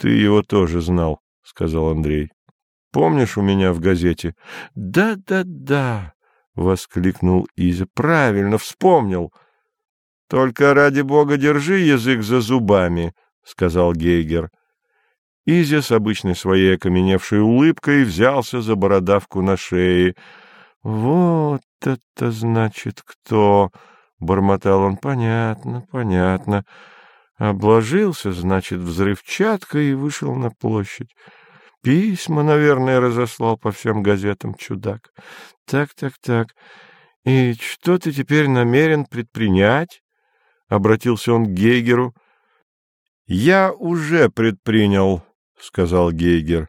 Ты его тоже знал, — сказал Андрей. — Помнишь у меня в газете? Да, да, да, — воскликнул Изя. — Правильно, вспомнил. — Только ради бога держи язык за зубами, — сказал Гейгер. Изя с обычной своей окаменевшей улыбкой взялся за бородавку на шее. — Вот это значит кто! — бормотал он. — Понятно, понятно. Обложился, значит, взрывчаткой и вышел на площадь. Письма, наверное, разослал по всем газетам чудак. Так, так, так. И что ты теперь намерен предпринять? Обратился он к Гейгеру. Я уже предпринял, сказал Гейгер.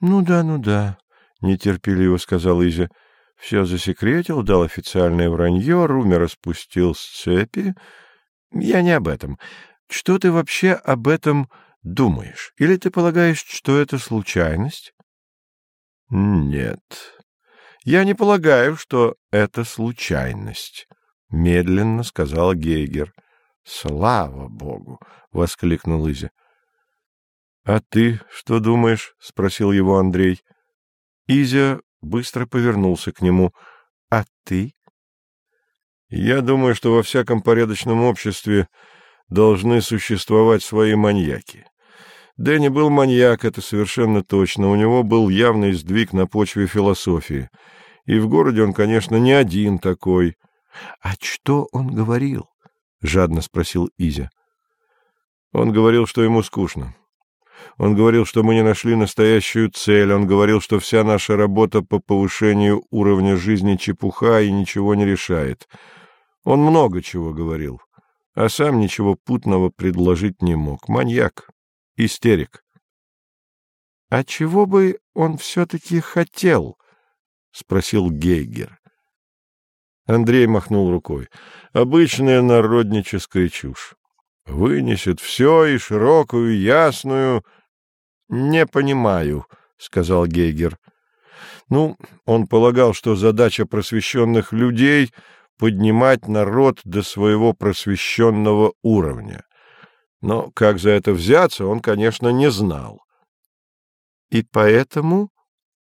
Ну да, ну да, нетерпеливо сказал Изя. Все засекретил, дал официальное вранье, Руми распустил с цепи. Я не об этом. Что ты вообще об этом думаешь? Или ты полагаешь, что это случайность? — Нет, я не полагаю, что это случайность, — медленно сказал Гейгер. — Слава богу! — воскликнул Изя. — А ты что думаешь? — спросил его Андрей. Изя быстро повернулся к нему. — А ты? — Я думаю, что во всяком порядочном обществе должны существовать свои маньяки. Дэнни был маньяк, это совершенно точно. У него был явный сдвиг на почве философии. И в городе он, конечно, не один такой. — А что он говорил? — жадно спросил Изя. Он говорил, что ему скучно. Он говорил, что мы не нашли настоящую цель. Он говорил, что вся наша работа по повышению уровня жизни чепуха и ничего не решает. Он много чего говорил а сам ничего путного предложить не мог. Маньяк, истерик. — А чего бы он все-таки хотел? — спросил Гейгер. Андрей махнул рукой. — Обычная народническая чушь. Вынесет все и широкую, ясную... — Не понимаю, — сказал Гейгер. Ну, он полагал, что задача просвещенных людей поднимать народ до своего просвещенного уровня. Но как за это взяться, он, конечно, не знал. — И поэтому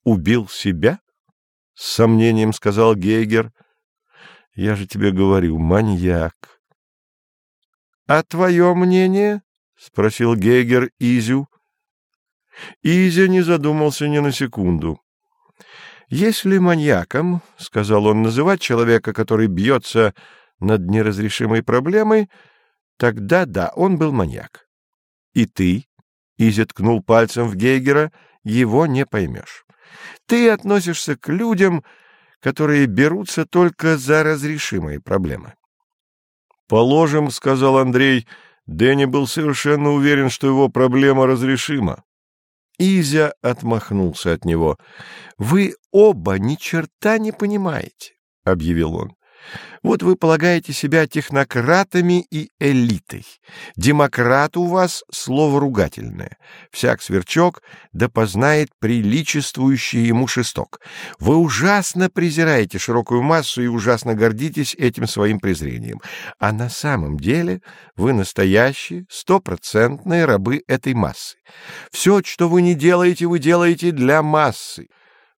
убил себя? — с сомнением сказал Гейгер. — Я же тебе говорю, маньяк. — А твое мнение? — спросил Гейгер Изю. Изя не задумался ни на секунду. Если маньяком, — сказал он, — называть человека, который бьется над неразрешимой проблемой, тогда да, он был маньяк. И ты, — Изи ткнул пальцем в Гейгера, — его не поймешь. Ты относишься к людям, которые берутся только за разрешимые проблемы. — Положим, — сказал Андрей, — Дэнни был совершенно уверен, что его проблема разрешима. Изя отмахнулся от него. — Вы оба ни черта не понимаете, — объявил он. Вот вы полагаете себя технократами и элитой. Демократ у вас слово ругательное. Всяк сверчок да познает приличествующий ему шесток. Вы ужасно презираете широкую массу и ужасно гордитесь этим своим презрением. А на самом деле вы настоящие, стопроцентные рабы этой массы. Все, что вы не делаете, вы делаете для массы.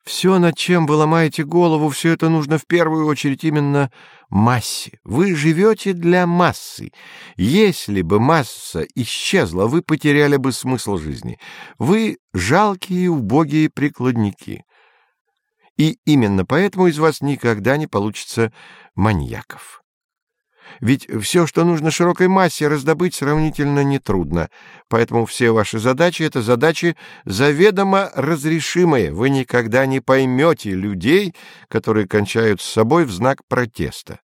Все, над чем вы ломаете голову, все это нужно в первую очередь именно массе. Вы живете для массы. Если бы масса исчезла, вы потеряли бы смысл жизни. Вы жалкие, убогие прикладники. И именно поэтому из вас никогда не получится маньяков. Ведь все, что нужно широкой массе, раздобыть сравнительно нетрудно. Поэтому все ваши задачи — это задачи заведомо разрешимые. Вы никогда не поймете людей, которые кончают с собой в знак протеста.